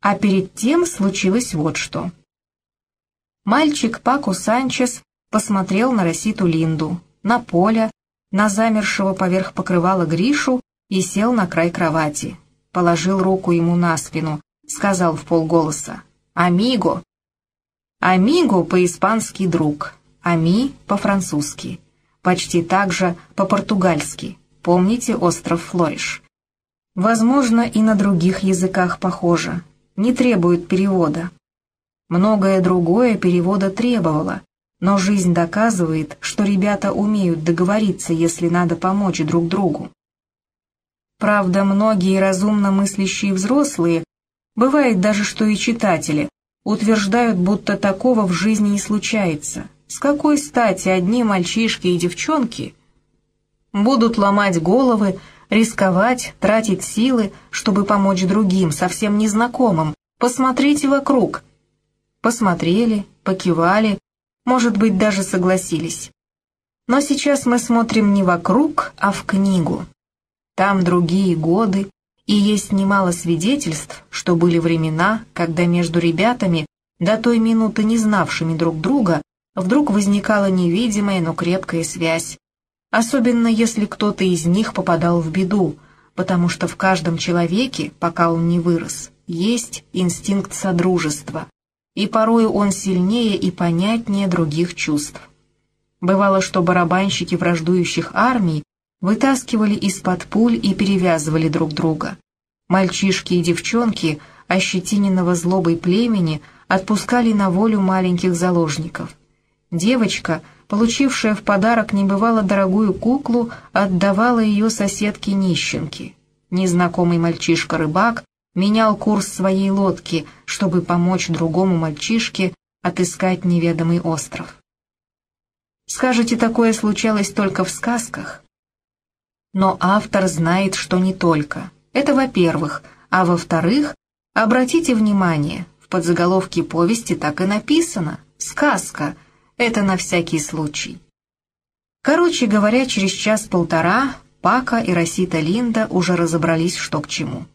А перед тем случилось вот что. Мальчик Пако Санчес посмотрел на Роситу Линду, на Поля, на замершего поверх покрывала Гришу и сел на край кровати. Положил руку ему на спину, сказал в полголоса «Амиго». «Амиго» по-испански «друг», «ами» по-французски, почти так же по-португальски. Помните остров Флориш? Возможно, и на других языках похоже. Не требует перевода. Многое другое перевода требовало, но жизнь доказывает, что ребята умеют договориться, если надо помочь друг другу. Правда, многие разумно мыслящие взрослые, бывает даже что и читатели, утверждают, будто такого в жизни не случается. С какой стати одни мальчишки и девчонки будут ломать головы, рисковать, тратить силы, чтобы помочь другим, совсем незнакомым? Посмотрите вокруг. Посмотрели, покивали, может быть, даже согласились. Но сейчас мы смотрим не вокруг, а в книгу. Там другие годы, и есть немало свидетельств, что были времена, когда между ребятами, до той минуты не знавшими друг друга, вдруг возникала невидимая, но крепкая связь. Особенно если кто-то из них попадал в беду, потому что в каждом человеке, пока он не вырос, есть инстинкт содружества, и порою он сильнее и понятнее других чувств. Бывало, что барабанщики враждующих армий вытаскивали из-под пуль и перевязывали друг друга. Мальчишки и девчонки, ощетиненного злобой племени, отпускали на волю маленьких заложников. Девочка, получившая в подарок небывало дорогую куклу, отдавала ее соседке-нищенке. Незнакомый мальчишка-рыбак менял курс своей лодки, чтобы помочь другому мальчишке отыскать неведомый остров. Скажете, такое случалось только в сказках? Но автор знает, что не только. Это во-первых. А во-вторых, обратите внимание, в подзаголовке повести так и написано «Сказка». Это на всякий случай. Короче говоря, через час-полтора Пака и Росита Линда уже разобрались, что к чему.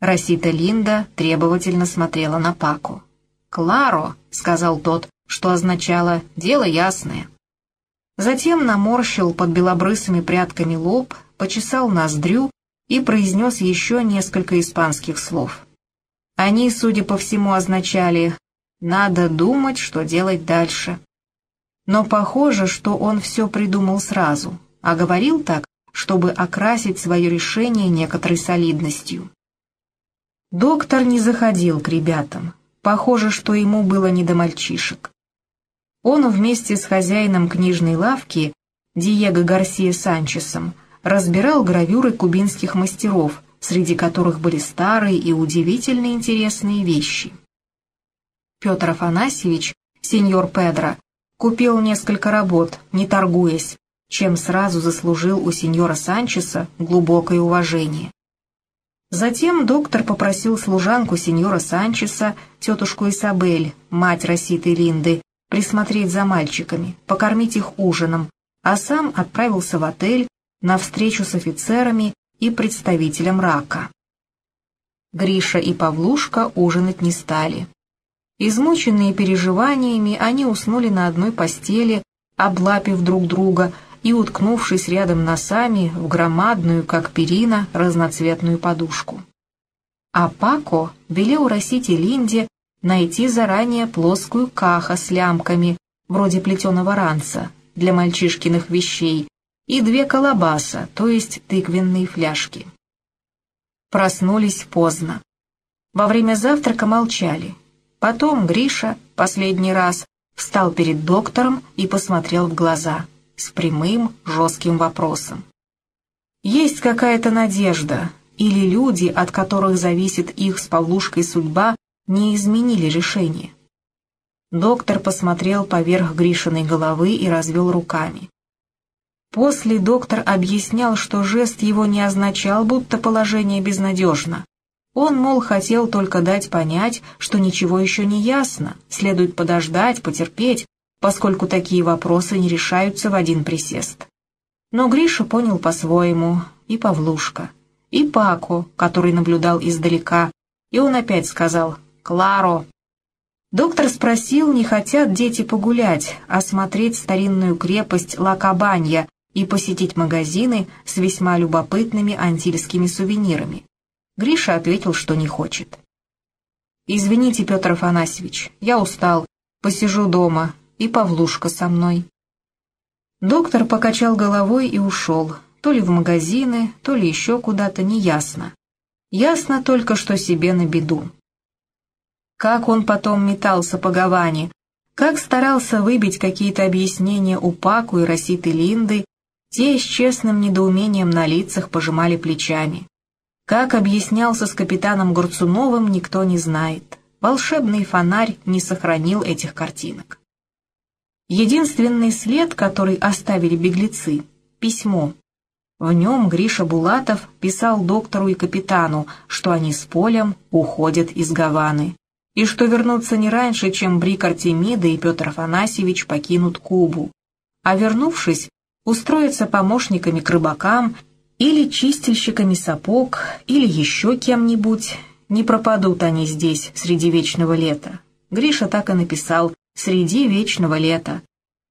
Росита Линда требовательно смотрела на Паку. «Кларо», — сказал тот, что означало «дело ясное». Затем наморщил под белобрысыми прядками лоб, почесал ноздрю и произнес еще несколько испанских слов. Они, судя по всему, означали «надо думать, что делать дальше». Но похоже, что он все придумал сразу, а говорил так, чтобы окрасить свое решение некоторой солидностью. Доктор не заходил к ребятам. Похоже, что ему было не до мальчишек. Он вместе с хозяином книжной лавки, Диего Гарсия Санчесом, разбирал гравюры кубинских мастеров, среди которых были старые и удивительно интересные вещи. Петр Афанасьевич, сеньор Педро, купил несколько работ, не торгуясь, чем сразу заслужил у сеньора Санчеса глубокое уважение. Затем доктор попросил служанку сеньора Санчеса, тетушку Исабель, мать Роситы Линды, присмотреть за мальчиками, покормить их ужином, а сам отправился в отель на встречу с офицерами и представителем рака. Гриша и Павлушка ужинать не стали. Измученные переживаниями, они уснули на одной постели, облапив друг друга и уткнувшись рядом носами в громадную, как перина, разноцветную подушку. А Пако велел Росите Линде найти заранее плоскую каха с лямками, вроде плетеного ранца, для мальчишкиных вещей, и две колобаса, то есть тыквенные фляжки. Проснулись поздно. Во время завтрака молчали. Потом Гриша, последний раз, встал перед доктором и посмотрел в глаза — с прямым, жестким вопросом. Есть какая-то надежда, или люди, от которых зависит их с Павлушкой судьба, не изменили решение? Доктор посмотрел поверх Гришиной головы и развел руками. После доктор объяснял, что жест его не означал, будто положение безнадежно. Он, мол, хотел только дать понять, что ничего еще не ясно, следует подождать, потерпеть, поскольку такие вопросы не решаются в один присест. Но Гриша понял по-своему, и Павлушка, и Пако, который наблюдал издалека, И он опять сказал «Кларо». Доктор спросил, не хотят дети погулять, осмотреть старинную крепость Ла-Кабанья и посетить магазины с весьма любопытными антильскими сувенирами. Гриша ответил, что не хочет. «Извините, Петр Афанасьевич, я устал, посижу дома, и Павлушка со мной». Доктор покачал головой и ушел, то ли в магазины, то ли еще куда-то, неясно. Ясно только, что себе на беду. Как он потом метался по Гаване, как старался выбить какие-то объяснения у Паку и Роситы Линды, те с честным недоумением на лицах пожимали плечами. Как объяснялся с капитаном Гурцуновым, никто не знает. Волшебный фонарь не сохранил этих картинок. Единственный след, который оставили беглецы — письмо. В нем Гриша Булатов писал доктору и капитану, что они с Полем уходят из Гаваны, и что вернутся не раньше, чем Брик Артемида и Петр Афанасьевич покинут Кубу, а вернувшись, устроятся помощниками к рыбакам или чистильщиками сапог, или еще кем-нибудь. Не пропадут они здесь среди вечного лета. Гриша так и написал «среди вечного лета».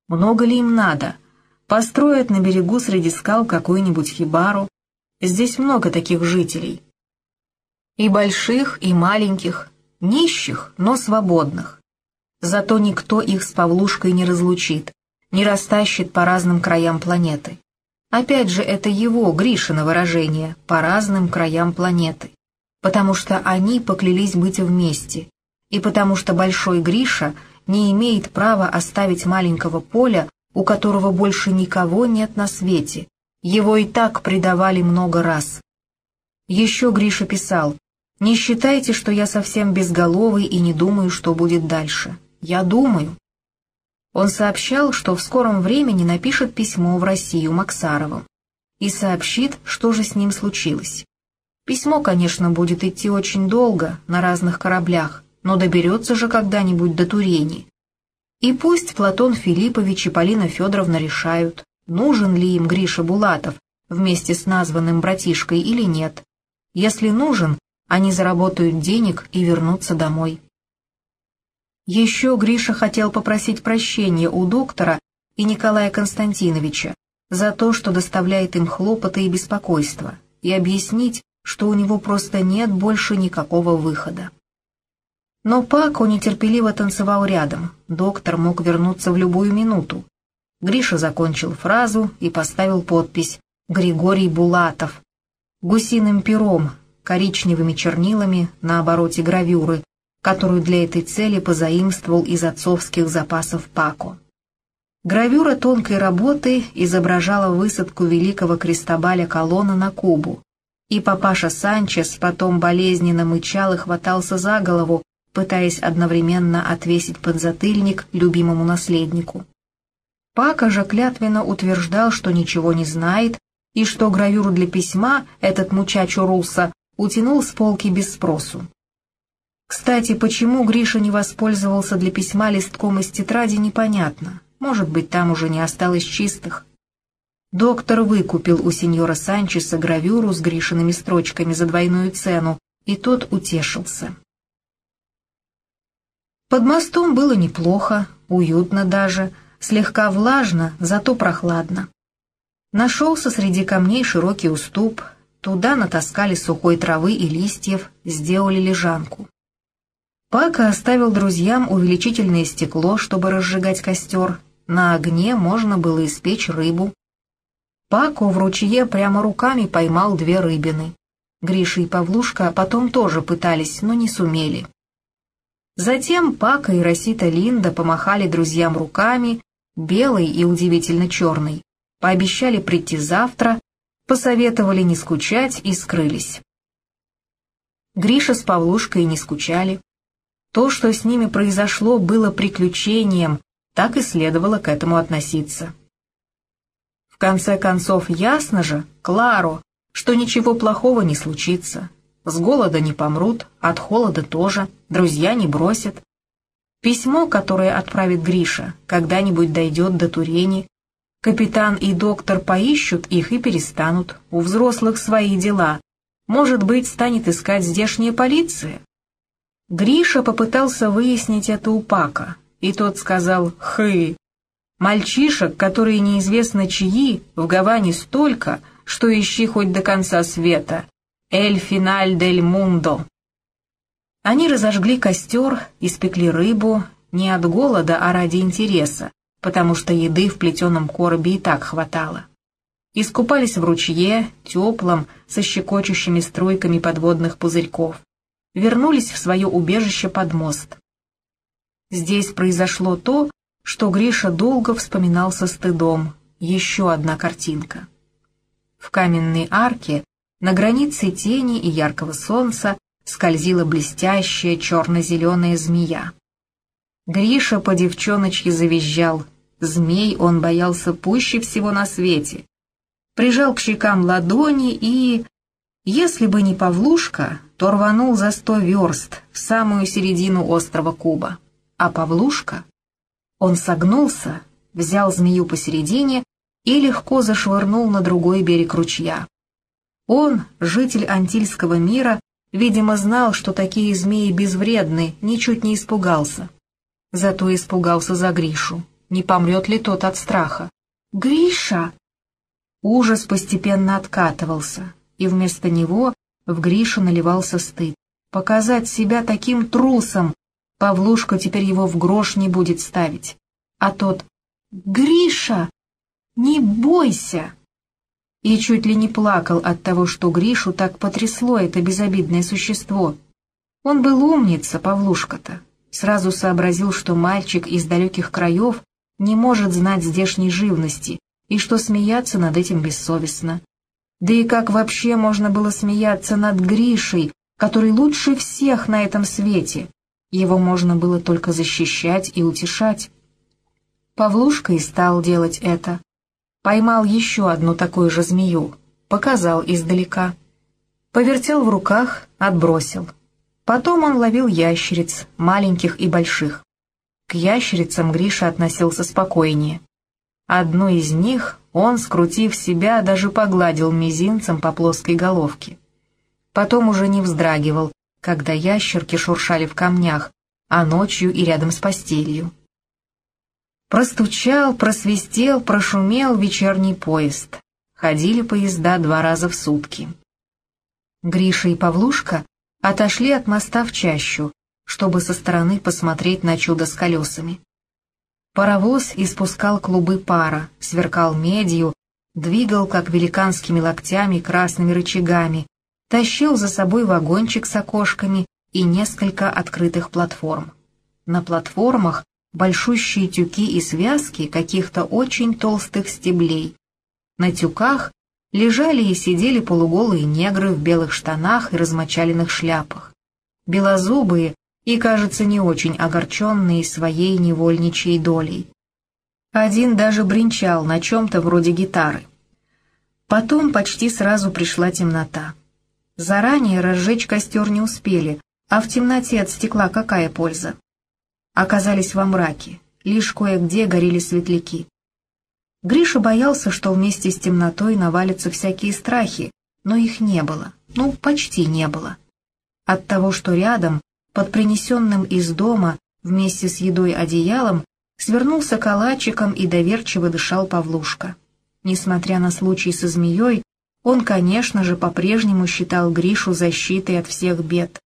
Много ли им надо? Построят на берегу среди скал какую-нибудь хибару. Здесь много таких жителей. И больших, и маленьких, нищих, но свободных. Зато никто их с Павлушкой не разлучит, не растащит по разным краям планеты. Опять же, это его, Гришина выражение, по разным краям планеты. Потому что они поклялись быть вместе. И потому что Большой Гриша не имеет права оставить маленького Поля, у которого больше никого нет на свете. Его и так предавали много раз. Еще Гриша писал, «Не считайте, что я совсем безголовый и не думаю, что будет дальше. Я думаю, он сообщал, что в скором времени напишет письмо в Россию Максарову и сообщит, что же с ним случилось. Письмо, конечно, будет идти очень долго, на разных кораблях, но доберется же когда-нибудь до Турени. И пусть Платон Филиппович и Полина Федоровна решают, нужен ли им Гриша Булатов вместе с названным братишкой или нет. Если нужен, они заработают денег и вернутся домой. Еще Гриша хотел попросить прощения у доктора и Николая Константиновича за то, что доставляет им хлопоты и беспокойство, и объяснить, что у него просто нет больше никакого выхода. Но Пако нетерпеливо танцевал рядом, доктор мог вернуться в любую минуту. Гриша закончил фразу и поставил подпись «Григорий Булатов» гусиным пером, коричневыми чернилами на обороте гравюры, которую для этой цели позаимствовал из отцовских запасов Пако. Гравюра тонкой работы изображала высадку великого крестобаля колонна на Кубу, и папаша Санчес потом болезненно мычал и хватался за голову, пытаясь одновременно отвесить подзатыльник любимому наследнику. Пака же клятвенно утверждал, что ничего не знает, и что гравюру для письма этот мучачо Руса утянул с полки без спросу. Кстати, почему Гриша не воспользовался для письма листком из тетради, непонятно. Может быть, там уже не осталось чистых. Доктор выкупил у сеньора Санчеса гравюру с Гришиными строчками за двойную цену, и тот утешился. Под мостом было неплохо, уютно даже, слегка влажно, зато прохладно. Нашелся среди камней широкий уступ, туда натаскали сухой травы и листьев, сделали лежанку. Пака оставил друзьям увеличительное стекло, чтобы разжигать костер. На огне можно было испечь рыбу. Пако в ручье прямо руками поймал две рыбины. Гриша и Павлушка потом тоже пытались, но не сумели. Затем Пака и Росита Линда помахали друзьям руками, белой и удивительно черной, пообещали прийти завтра, посоветовали не скучать и скрылись. Гриша с Павлушкой не скучали. То, что с ними произошло, было приключением, так и следовало к этому относиться. В конце концов, ясно же, Кларо, что ничего плохого не случится. С голода не помрут, от холода тоже, друзья не бросят. Письмо, которое отправит Гриша, когда-нибудь дойдет до Турени. Капитан и доктор поищут их и перестанут. У взрослых свои дела. Может быть, станет искать здешняя полиция, Гриша попытался выяснить это у Пака, и тот сказал «Хы». Мальчишек, которые неизвестно чьи, в Гаване столько, что ищи хоть до конца света. «Эль финаль дель мундо». Они разожгли костер, испекли рыбу, не от голода, а ради интереса, потому что еды в плетеном коробе и так хватало. Искупались в ручье, теплом, со щекочущими струйками подводных пузырьков. Вернулись в свое убежище под мост. Здесь произошло то, что Гриша долго вспоминал со стыдом. Еще одна картинка. В каменной арке, на границе тени и яркого солнца, скользила блестящая черно-зеленая змея. Гриша по девчоночке завизжал. Змей он боялся пуще всего на свете. Прижал к щекам ладони и... Если бы не Павлушка, то рванул за сто верст в самую середину острова Куба. А Павлушка... Он согнулся, взял змею посередине и легко зашвырнул на другой берег ручья. Он, житель антильского мира, видимо, знал, что такие змеи безвредны, ничуть не испугался. Зато испугался за Гришу. Не помрет ли тот от страха? «Гриша!» Ужас постепенно откатывался, и вместо него в Гришу наливался стыд. Показать себя таким трусом! Павлушка теперь его в грош не будет ставить. А тот «Гриша! Не бойся!» И чуть ли не плакал от того, что Гришу так потрясло это безобидное существо. Он был умница, Павлушка-то сразу сообразил, что мальчик из далеких краев не может знать здешней живности, и что смеяться над этим бессовестно. Да и как вообще можно было смеяться над Гришей, который лучше всех на этом свете? Его можно было только защищать и утешать. Павлушка и стал делать это. Поймал еще одну такую же змею, показал издалека. Повертел в руках, отбросил. Потом он ловил ящериц, маленьких и больших. К ящерицам Гриша относился спокойнее. Одну из них он, скрутив себя, даже погладил мизинцем по плоской головке. Потом уже не вздрагивал, когда ящерки шуршали в камнях, а ночью и рядом с постелью. Простучал, просвистел, прошумел вечерний поезд. Ходили поезда два раза в сутки. Гриша и Павлушка отошли от моста в чащу, чтобы со стороны посмотреть на чудо с колесами. Паровоз испускал клубы пара, сверкал медью, двигал, как великанскими локтями, красными рычагами, тащил за собой вагончик с окошками и несколько открытых платформ. На платформах большущие тюки и связки каких-то очень толстых стеблей. На тюках лежали и сидели полуголые негры в белых штанах и размочаленных шляпах. Белозубые и, кажется, не очень огорченные своей невольничьей долей. Один даже бренчал на чем-то вроде гитары. Потом почти сразу пришла темнота. Заранее разжечь костер не успели, а в темноте от стекла какая польза? Оказались во мраке, лишь кое-где горели светляки. Гриша боялся, что вместе с темнотой навалятся всякие страхи, но их не было, ну, почти не было. От того, что рядом, под принесенным из дома, вместе с едой одеялом, свернулся калачиком и доверчиво дышал Павлушка. Несмотря на случай со змеей, он, конечно же, по-прежнему считал Гришу защитой от всех бед.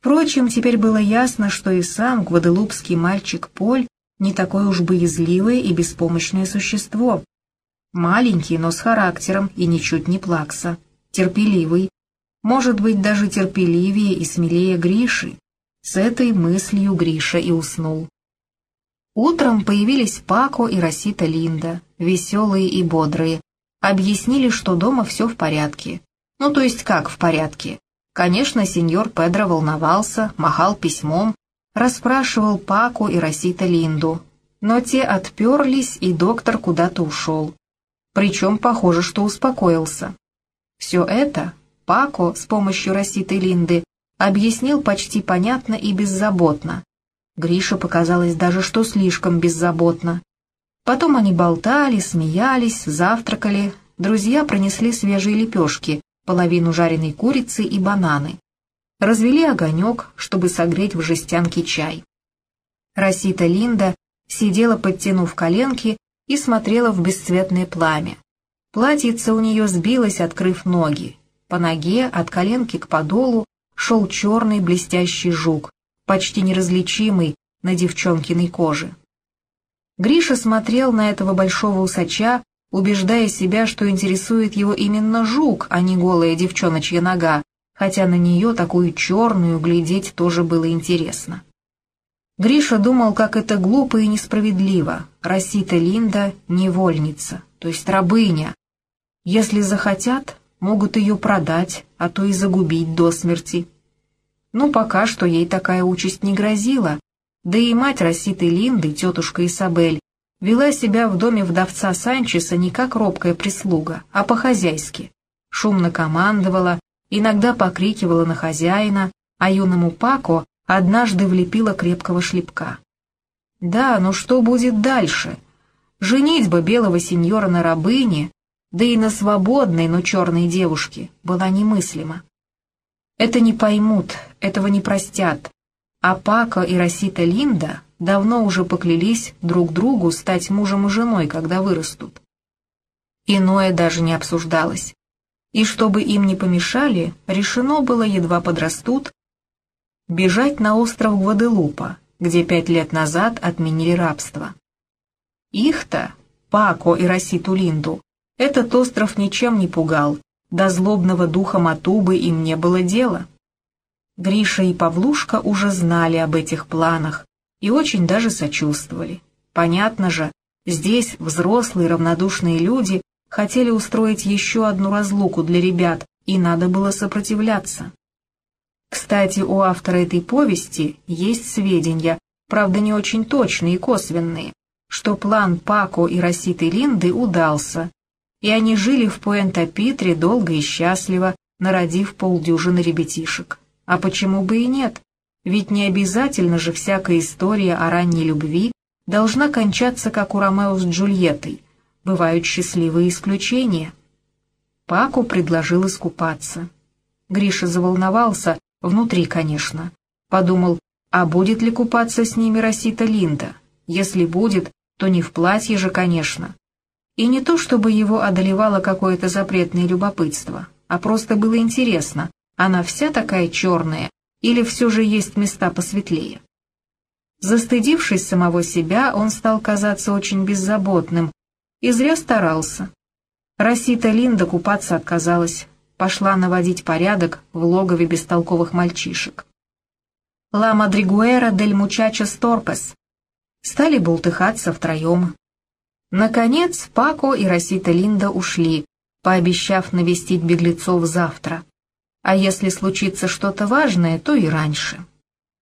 Впрочем, теперь было ясно, что и сам гваделупский мальчик Поль не такое уж боязливое и беспомощное существо. Маленький, но с характером и ничуть не плакса. Терпеливый. Может быть, даже терпеливее и смелее Гриши. С этой мыслью Гриша и уснул. Утром появились Пако и Росита Линда, веселые и бодрые. Объяснили, что дома все в порядке. Ну, то есть как в порядке? Конечно, сеньор Педро волновался, махал письмом, расспрашивал Паку и Росита Линду, но те отперлись, и доктор куда-то ушел. Причем, похоже, что успокоился. Все это Пако с помощью Роситы Линды объяснил почти понятно и беззаботно. Грише показалось даже, что слишком беззаботно. Потом они болтали, смеялись, завтракали. Друзья пронесли свежие лепешки, половину жареной курицы и бананы. развели огонек, чтобы согреть в жестянке чай. Росита Линда сидела, подтянув коленки, и смотрела в бесцветное пламя. Платьице у нее сбилось, открыв ноги. По ноге, от коленки к подолу, шел черный блестящий жук, почти неразличимый на девчонкиной коже. Гриша смотрел на этого большого усача, убеждая себя, что интересует его именно жук, а не голая девчоночья нога, хотя на нее такую черную глядеть тоже было интересно. Гриша думал, как это глупо и несправедливо. Росита Линда — невольница, то есть рабыня. Если захотят, могут ее продать, а то и загубить до смерти. Ну, пока что ей такая участь не грозила, да и мать Роситы Линды, тетушка Исабель, вела себя в доме вдовца Санчеса не как робкая прислуга, а по-хозяйски. Шумно командовала, иногда покрикивала на хозяина, а юному Пако однажды влепила крепкого шлепка. Да, но что будет дальше? Женитьба белого сеньора на рабыне, да и на свободной, но черной девушке, была немыслима. Это не поймут, этого не простят, а Пако и Росита Линда давно уже поклялись друг другу стать мужем и женой, когда вырастут. Иное даже не обсуждалось. И чтобы им не помешали, решено было, едва подрастут, бежать на остров Гваделупа, где пять лет назад отменили рабство. Их-то, Пако и Роситу Линду, этот остров ничем не пугал, до злобного духа Матубы им не было дела. Гриша и Павлушка уже знали об этих планах и очень даже сочувствовали. Понятно же, здесь взрослые равнодушные люди хотели устроить еще одну разлуку для ребят, и надо было сопротивляться. Кстати, у автора этой повести есть сведения, правда не очень точные и косвенные, что план Пако и Роситы Линды удался, и они жили в Пуэнто-Питре долго и счастливо, народив полдюжины ребятишек. А почему бы и нет? Ведь не обязательно же всякая история о ранней любви должна кончаться, как у Ромео с Джульеттой. Бывают счастливые исключения. Паку предложил искупаться. Гриша заволновался, Внутри, конечно. Подумал, а будет ли купаться с ними Росита Линда? Если будет, то не в платье же, конечно. И не то, чтобы его одолевало какое-то запретное любопытство, а просто было интересно, она вся такая черная или все же есть места посветлее. Застыдившись самого себя, он стал казаться очень беззаботным и зря старался. Росита Линда купаться отказалась, пошла наводить порядок в логове бестолковых мальчишек. «Ла Мадригуэра дель Мучача Торпес» стали болтыхаться втроем. Наконец Пако и Росита Линда ушли, пообещав навестить беглецов завтра. А если случится что-то важное, то и раньше.